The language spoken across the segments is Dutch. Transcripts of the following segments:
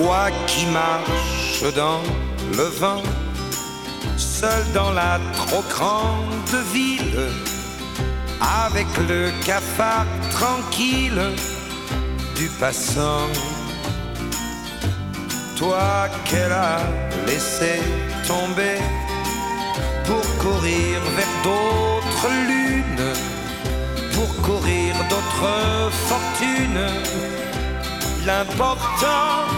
Toi qui marches dans le vent, seul dans la trop grande ville, avec le cafard tranquille du passant. Toi qu'elle a laissé tomber pour courir vers d'autres lunes, pour courir d'autres fortunes. L'important,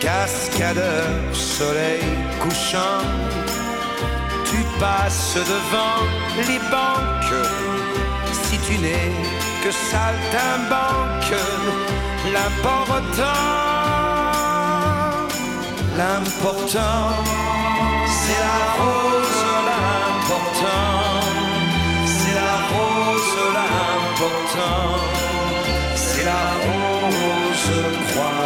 Cascadeur, soleil couchant, tu passes devant les banques. Si tu n'es que saltimbanque, l'important L'important, c'est la rose, l'important, c'est la rose, l'important, c'est la rose, crois-moi.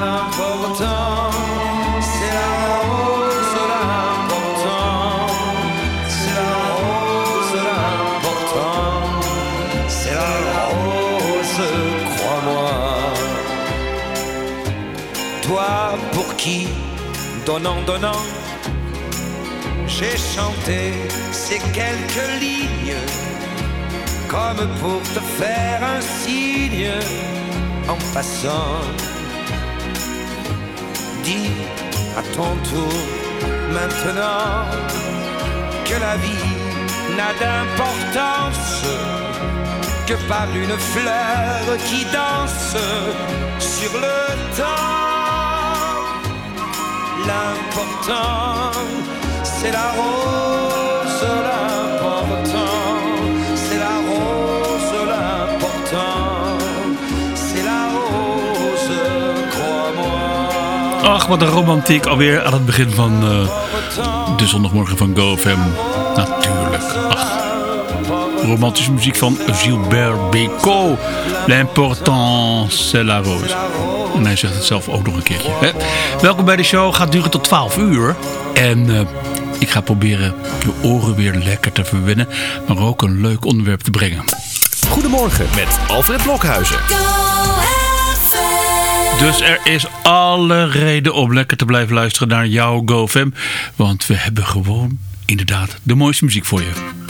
l'important c'est la rose, l'important c'est la rose, l'important c'est la rose, crois-moi. Toi pour qui, donnant, donnant, j'ai chanté ces quelques lignes, comme pour te faire un signe en passant. À ton tour maintenant que la vie n'a d'importance que par une fleur qui danse sur le temps. L'important, c'est la rose, Ach, wat een romantiek alweer aan het begin van eh, de zondagmorgen van GoFM. Natuurlijk. Ach, romantische muziek van Gilbert Bécaud. L'important, c'est la rose. En hij zegt het zelf ook nog een keertje. Hè? Welkom bij de show. Gaat duren tot 12 uur. En eh, ik ga proberen je oren weer lekker te verwennen. Maar ook een leuk onderwerp te brengen. Goedemorgen met Alfred Blokhuizen. Dus er is alle reden om lekker te blijven luisteren naar jouw GoFam. Want we hebben gewoon inderdaad de mooiste muziek voor je.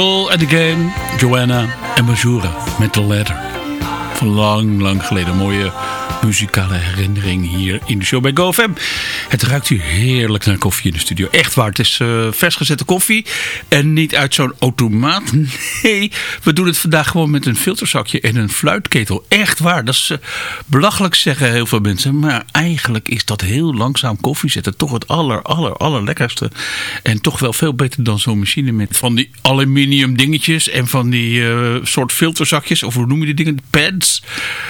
Cole and Again, Joanna en Majura met The Letter. Van lang, lang geleden. Mooie muzikale herinnering hier in de show bij GoFam. Het ruikt hier heerlijk naar koffie in de studio. Echt waar, het is uh, vers gezette koffie. En niet uit zo'n automaat. Nee, we doen het vandaag gewoon met een filterzakje en een fluitketel. Echt waar, dat is uh, belachelijk zeggen heel veel mensen. Maar eigenlijk is dat heel langzaam koffie zetten toch het aller, aller, allerlekkerste. En toch wel veel beter dan zo'n machine met van die aluminium dingetjes. En van die uh, soort filterzakjes. Of hoe noem je die dingen? Pads.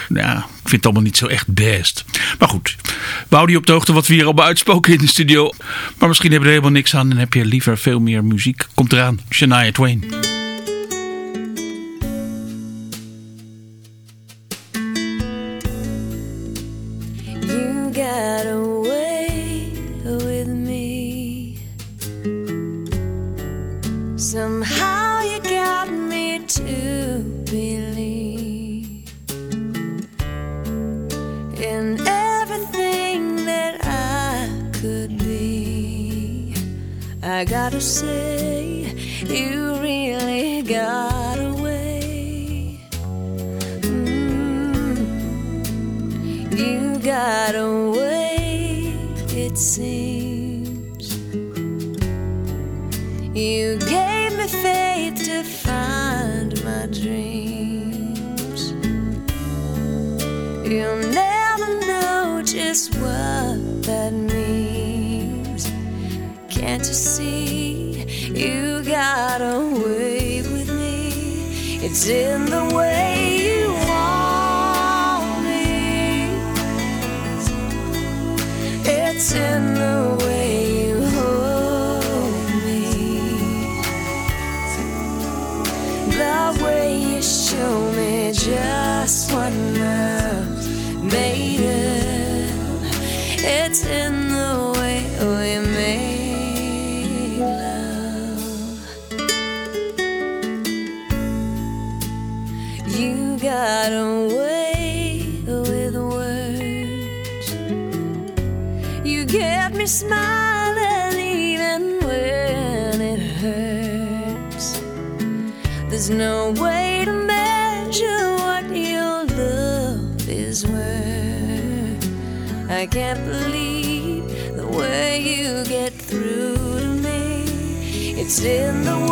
Ja, ik vind het allemaal niet zo echt best. Maar goed, we je op de hoogte wat we hier allemaal uitspoken in de studio. Maar misschien hebben we er helemaal niks aan en heb je liever veel meer muziek. Komt eraan, Shania Twain. No way to measure what your love is worth. I can't believe the way you get through to me. It's in the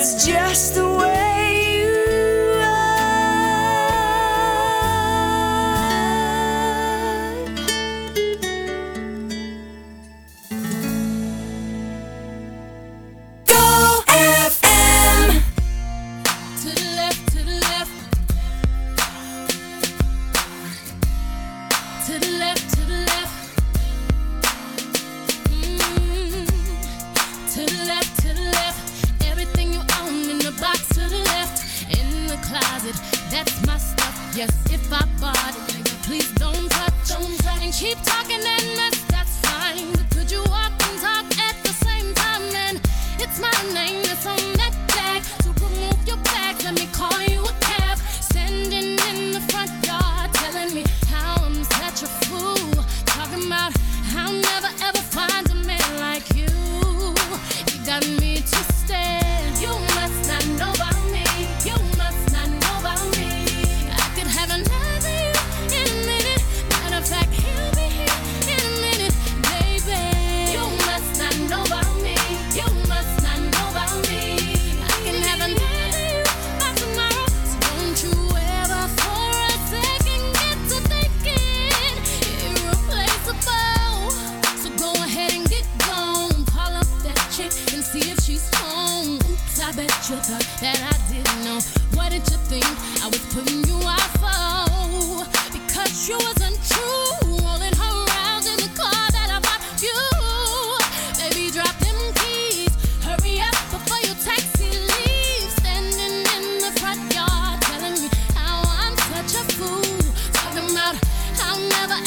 It's just the way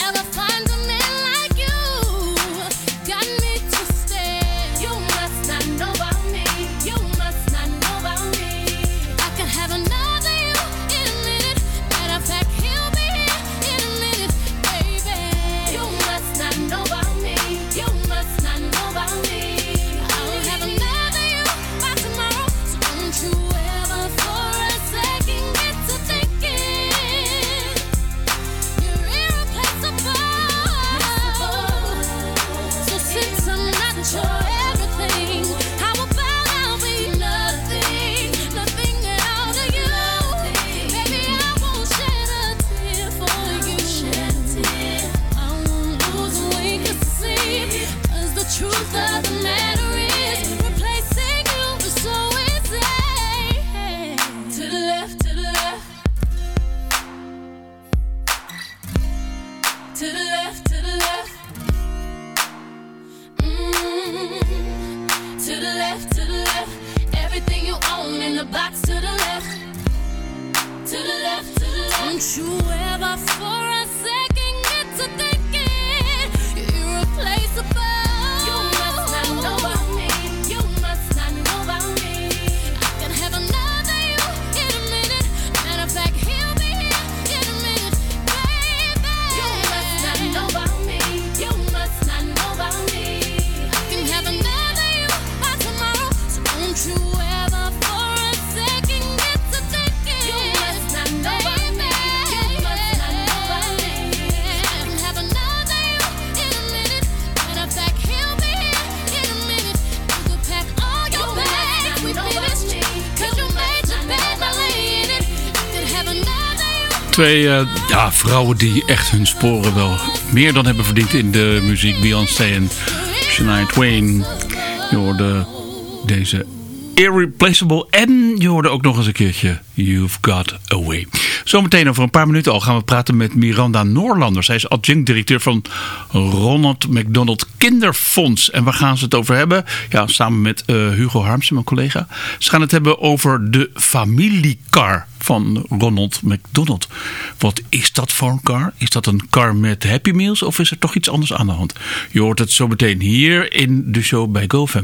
ever Twee eh, ja, vrouwen die echt hun sporen wel meer dan hebben verdiend in de muziek. Beyoncé en Shania Twain. Je hoorde deze Irreplaceable en je hoorde ook nog eens een keertje You've Got Away. Zometeen over een paar minuten al gaan we praten met Miranda Noorlander. Zij is adjunct directeur van Ronald McDonald Kinderfonds. En waar gaan ze het over hebben? Ja, samen met eh, Hugo Harmsen, mijn collega. Ze gaan het hebben over de familiecar van Ronald McDonald. Wat is dat voor een car? Is dat een car met Happy Meals of is er toch iets anders aan de hand? Je hoort het zo meteen hier in de show bij GoFam.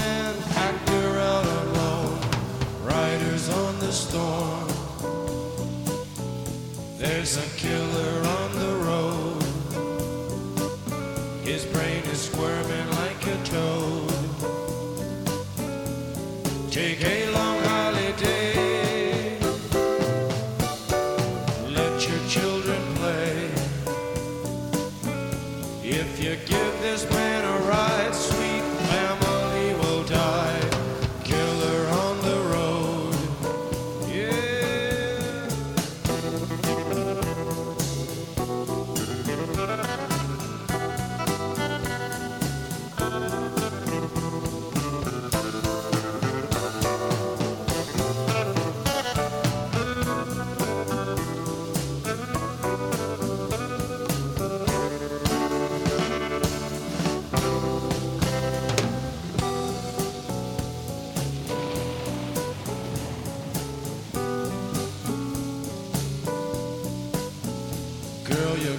Girl, you're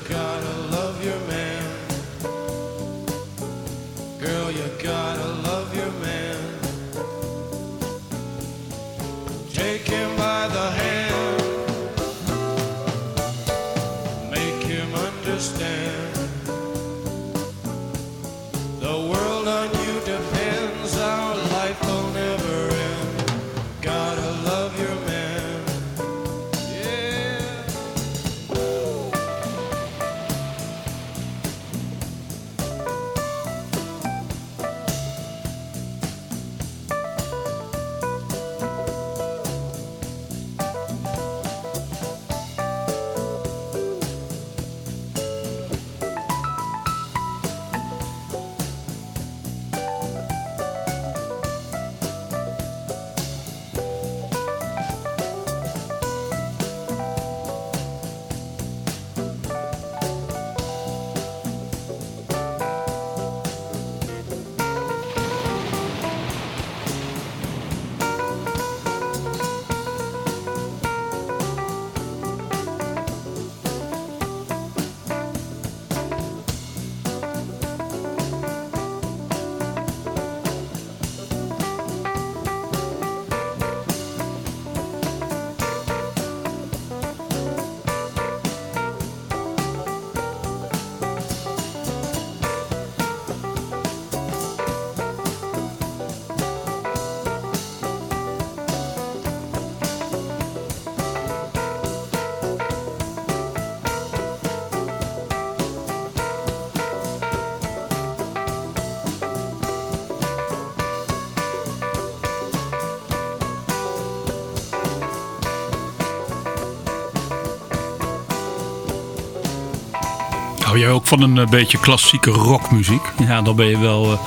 Hou jij ook van een eh, beetje klassieke rockmuziek? Ja, dan ben je wel eh,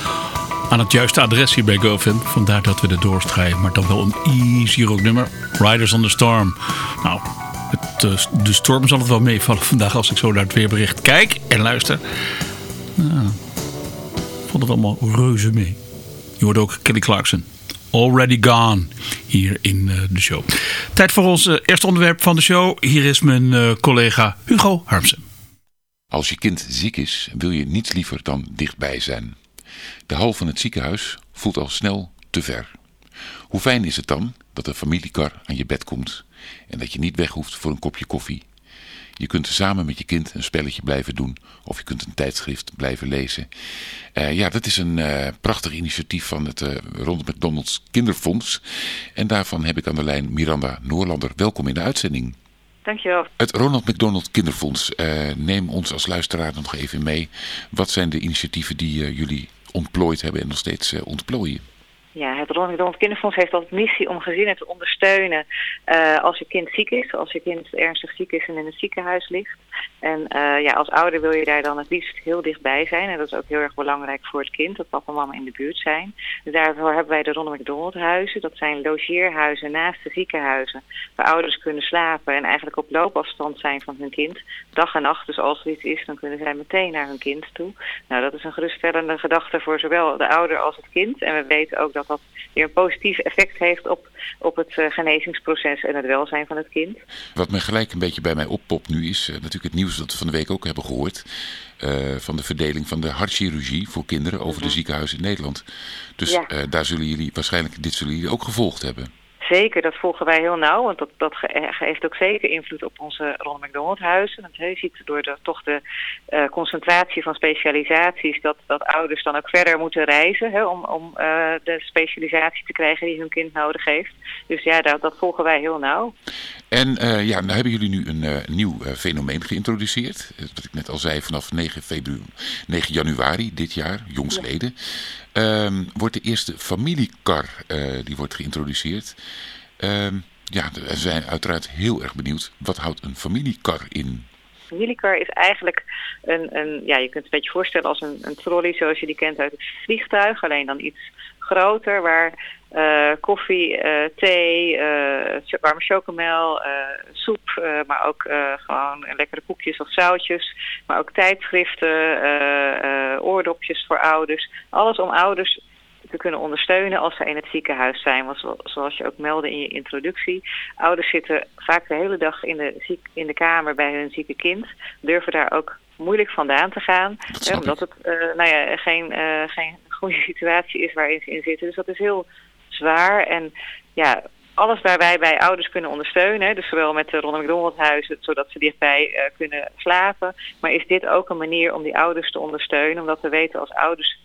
aan het juiste adres hier bij GoFam. Vandaar dat we de Doors draaien. Maar dan wel een easy rocknummer. Riders on the Storm. Nou, het, eh, de storm zal het wel meevallen vandaag als ik zo naar het weerbericht kijk en luister. Vond het allemaal reuze mee. Je hoort ook Kelly Clarkson. Already Gone hier in de show. Tijd voor ons eerste onderwerp van de show. Hier is mijn collega Hugo Harmsen. Als je kind ziek is, wil je niets liever dan dichtbij zijn. De hal van het ziekenhuis voelt al snel te ver. Hoe fijn is het dan dat de familiekar aan je bed komt en dat je niet weg hoeft voor een kopje koffie. Je kunt samen met je kind een spelletje blijven doen of je kunt een tijdschrift blijven lezen. Eh, ja, dat is een eh, prachtig initiatief van het uh, Ronald McDonald's Kinderfonds. En daarvan heb ik aan de lijn Miranda Noorlander. Welkom in de uitzending. Dankjewel. Het Ronald McDonald Kinderfonds, eh, neem ons als luisteraar nog even mee. Wat zijn de initiatieven die eh, jullie ontplooid hebben en nog steeds eh, ontplooien? Ja, het Ronald McDonald Kinderfonds heeft als missie om gezinnen te ondersteunen uh, als je kind ziek is, als je kind ernstig ziek is en in het ziekenhuis ligt. En uh, ja, als ouder wil je daar dan het liefst heel dichtbij zijn. En dat is ook heel erg belangrijk voor het kind, dat papa en mama in de buurt zijn. Dus daarvoor hebben wij de Ronald McDonald huizen. Dat zijn logeerhuizen naast de ziekenhuizen, waar ouders kunnen slapen en eigenlijk op loopafstand zijn van hun kind. Dag en nacht, dus als er iets is, dan kunnen zij meteen naar hun kind toe. Nou, dat is een geruststellende gedachte voor zowel de ouder als het kind. En we weten ook dat dat weer een positief effect heeft op, op het uh, genezingsproces en het welzijn van het kind. Wat me gelijk een beetje bij mij oppopt nu is uh, natuurlijk het nieuws dat we van de week ook hebben gehoord. Uh, van de verdeling van de hartchirurgie voor kinderen over mm -hmm. de ziekenhuizen in Nederland. Dus ja. daar zullen jullie waarschijnlijk, dit zullen jullie ook gevolgd hebben. Zeker, dat volgen wij heel nauw, want dat, dat heeft ook zeker invloed op onze Ronald McDonald huizen. Want je ziet door de, toch de uh, concentratie van specialisaties dat, dat ouders dan ook verder moeten reizen hè, om, om uh, de specialisatie te krijgen die hun kind nodig heeft. Dus ja, dat, dat volgen wij heel nauw. En uh, ja, nou hebben jullie nu een nieuw fenomeen geïntroduceerd. Wat ik net al zei, vanaf 9, februari, 9 januari dit jaar, jongsleden. Ja. Um, wordt de eerste familiekar die wordt geïntroduceerd. Um, ja, we zijn uiteraard heel erg benieuwd. Wat houdt een familiekar in? familiekar is eigenlijk een, een, ja, je kunt het een beetje voorstellen als een, een trolley zoals je die kent uit het vliegtuig. Alleen dan iets groter waar koffie, uh, thee, uh, warme chocomel, soep, maar ook gewoon lekkere koekjes of zoutjes. Maar ook tijdschriften, oordopjes voor ouders. Alles om ouders te kunnen ondersteunen als ze in het ziekenhuis zijn. Want zoals je ook meldde in je introductie, ouders zitten vaak de hele dag in de, ziek, in de kamer bij hun zieke kind. Durven daar ook moeilijk vandaan te gaan. Hè, omdat het uh, nou ja, geen, uh, geen goede situatie is waarin ze in zitten. Dus dat is heel zwaar. En ja, alles waar wij bij ouders kunnen ondersteunen, dus zowel met de Ronald McDonald huizen, zodat ze dichtbij uh, kunnen slapen. Maar is dit ook een manier om die ouders te ondersteunen, omdat we weten als ouders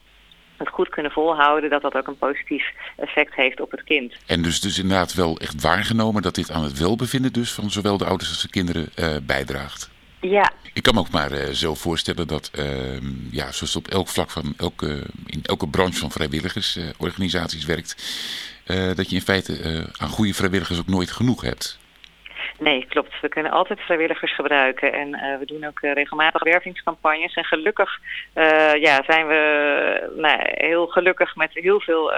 het goed kunnen volhouden, dat dat ook een positief effect heeft op het kind. En dus, dus inderdaad wel echt waargenomen dat dit aan het welbevinden dus van zowel de ouders als de kinderen uh, bijdraagt. Ja. Ik kan me ook maar uh, zo voorstellen dat, uh, ja, zoals op elk vlak van elke, in elke branche van vrijwilligersorganisaties werkt, dat je in feite aan goede vrijwilligers ook nooit genoeg hebt. Nee, klopt. We kunnen altijd vrijwilligers gebruiken en uh, we doen ook uh, regelmatig wervingscampagnes. En gelukkig uh, ja, zijn we nou, heel gelukkig met heel veel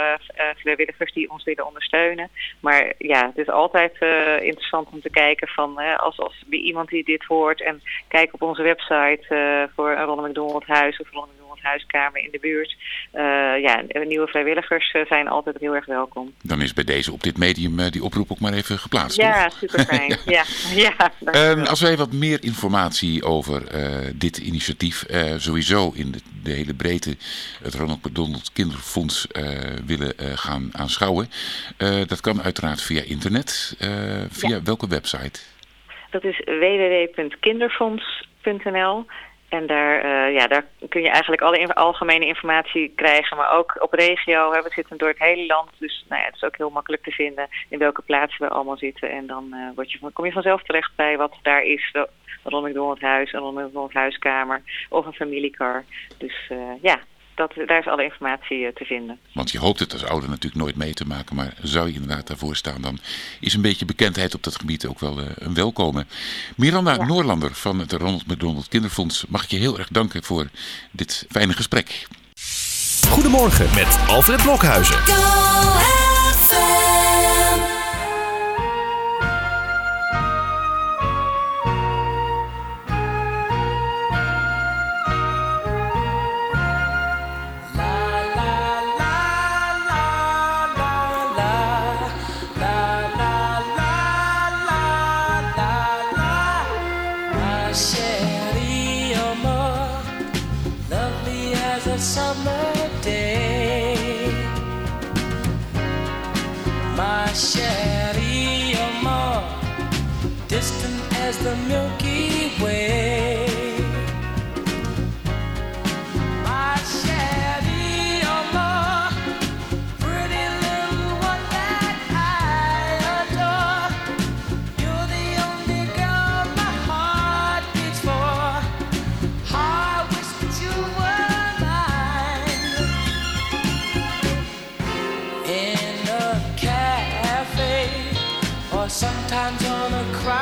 vrijwilligers die ons willen ondersteunen. Maar ja, het is altijd interessant om te kijken van als, als iemand die dit hoort en kijk op onze website voor een Ronald McDonald huis of Ronald huiskamer in de buurt. ja, nieuwe vrijwilligers zijn altijd heel erg welkom. Dan is bij deze op dit medium die oproep ook maar even geplaatst. Ja, super fijn. ja. Ja, um, als wij wat meer informatie over dit initiatief, sowieso in de, de, hele breedte, het Ronald McDonald Kinderfonds willen gaan aanschouwen, dat kan uiteraard via internet. via ja. welke website? Dat is www.kinderfonds.nl. En daar, uh, ja, daar kun je eigenlijk alle in algemene informatie krijgen, maar ook op regio. We zitten door het hele land, dus nou ja, het is ook heel makkelijk te vinden in welke plaatsen we allemaal zitten. En dan uh, word je, kom je vanzelf terecht bij wat daar is, Ronald McDonald huis, een Ronald McDonald huiskamer of een familiekar. Dus uh, ja, dat, daar is alle informatie eh, te vinden. Want je hoopt het als ouder natuurlijk nooit mee te maken, maar zou je inderdaad daarvoor staan, dan is een beetje bekendheid op dat gebied ook wel eh, een welkom. Miranda. Noorlander van het Ronald McDonald Kinderfonds, mag ik je heel erg danken voor dit fijne gesprek. Goedemorgen met Alfred Blokhuizen. sometimes on a cry.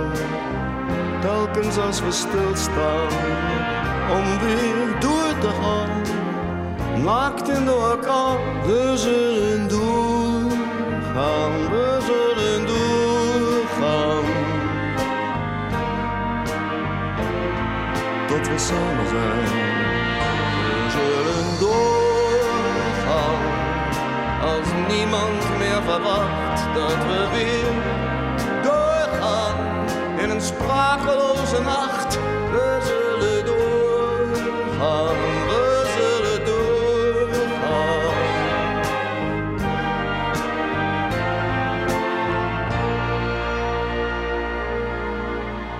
als we stilstaan. Om weer door te gaan, maakten door elkaar. We zullen doorgaan, we zullen doorgaan. Tot we samen zijn. We zullen doorgaan, als niemand meer verwacht dat we weer sprakeloze nacht. We zullen doorgaan, we zullen doorgaan.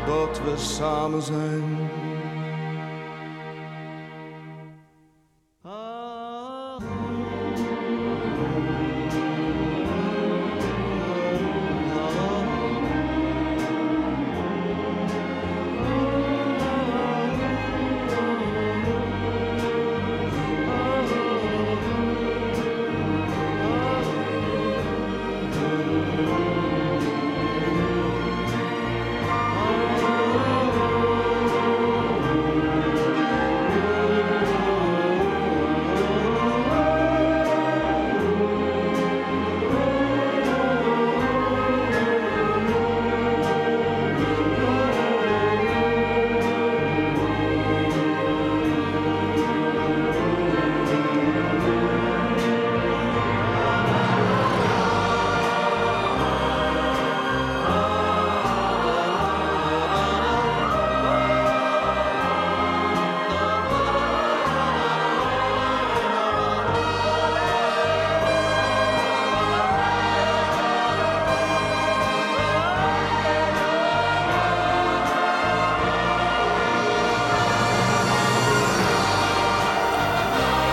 Dat we samen zijn.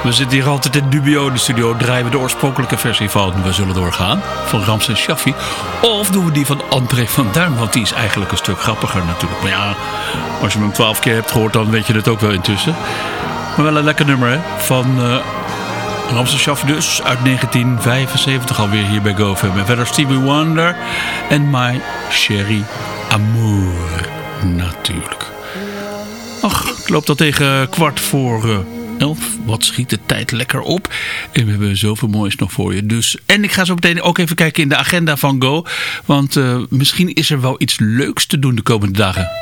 We zitten hier altijd in Dubio in de studio. Draaien we de oorspronkelijke versie van We Zullen Doorgaan. Van Ramses Shaffi. Of doen we die van André van Duin. Want die is eigenlijk een stuk grappiger natuurlijk. Maar ja, als je hem twaalf keer hebt gehoord. Dan weet je het ook wel intussen. Maar wel een lekker nummer hè. Van uh, Ramses Shaffi dus. Uit 1975 alweer hier bij GoFam. En verder Stevie Wonder. En My Sherry Amour. Natuurlijk. Ach, ik loop dat tegen kwart voor... Uh, 11. Wat schiet de tijd lekker op. En we hebben zoveel moois nog voor je. Dus, en ik ga zo meteen ook even kijken in de agenda van Go. Want uh, misschien is er wel iets leuks te doen de komende dagen.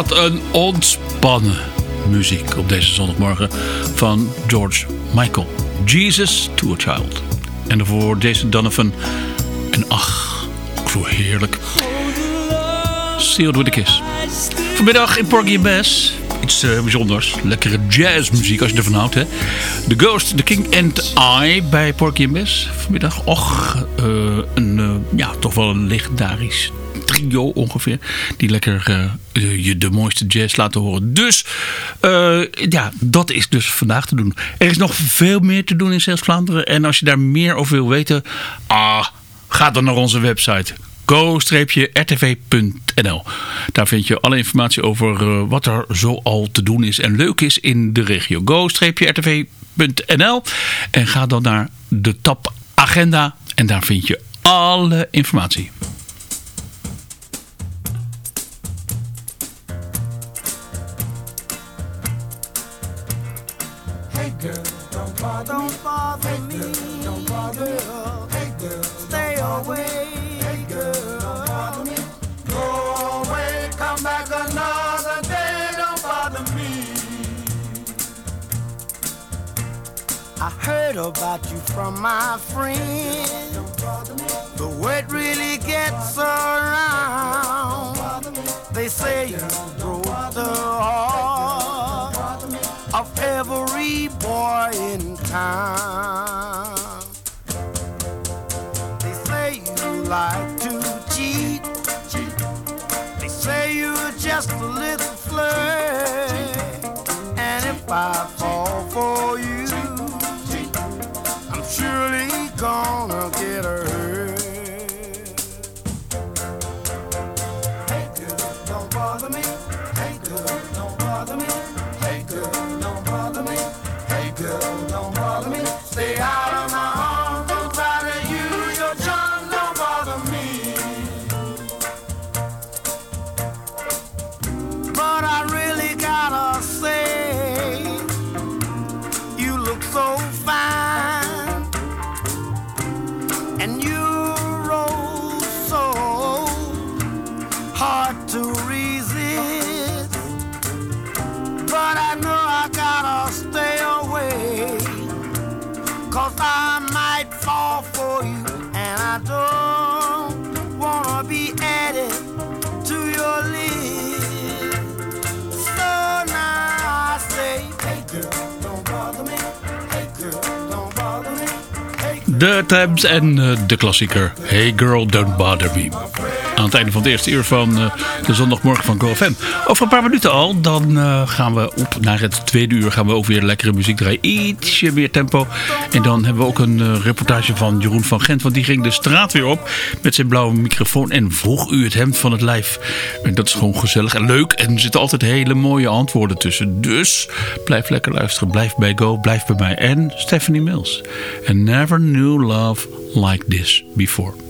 Wat een ontspannen muziek op deze zondagmorgen van George Michael. Jesus to a Child. En daarvoor Jason Donovan. En ach, zo heerlijk. Sealed with a Kiss. Vanmiddag in Porgy Bess. Iets eh, bijzonders. Lekkere jazzmuziek als je ervan houdt. Hè? The Ghost, The King and I bij Porgy and Bess. Vanmiddag. Och, eh, een, eh, ja, toch wel een legendarisch trio ongeveer. Die lekker eh, je de mooiste jazz laten horen. Dus eh, ja, dat is dus vandaag te doen. Er is nog veel meer te doen in Zeeuws-Vlaanderen. En als je daar meer over wil weten. Ah, ga dan naar onze website go-rtv.nl. Daar vind je alle informatie over eh, wat er zo al te doen is en leuk is in de regio. go-rtv.nl en ga dan naar de tab agenda en daar vind je alle informatie. Don't bother me. Don't bother girl. Hey girl. Stay away. Hey girl. Don't bother me. Go away. Come back another day. Don't bother me. I heard about you from my friend. The word really gets around. They say you broke the heart of every boy in town. They say you like to cheat. They say you're just a little flirt. And if I fall for you, I'm surely gonna get hurt. Hey girl, don't bother me. Cause I might fall for you, and I don't wanna be added to your list. So now I say, hey girl, don't bother me. Hey girl, don't bother me. Hey. De Tabs en eh, de klassieker Hey Girl Don't Bother Me. Aan het einde van het eerste uur van eh, de zondagmorgen van GoFM. Over een paar minuten al, dan eh, gaan we op naar het tweede uur. Gaan we ook weer lekkere muziek draaien. Ietsje meer tempo. En dan hebben we ook een eh, reportage van Jeroen van Gent. Want die ging de straat weer op met zijn blauwe microfoon. En vroeg u het hemd van het lijf. En dat is gewoon gezellig en leuk. En er zitten altijd hele mooie antwoorden tussen. Dus blijf lekker luisteren. Blijf bij Go, blijf bij mij. En Stephanie Mills. And never knew love like this before.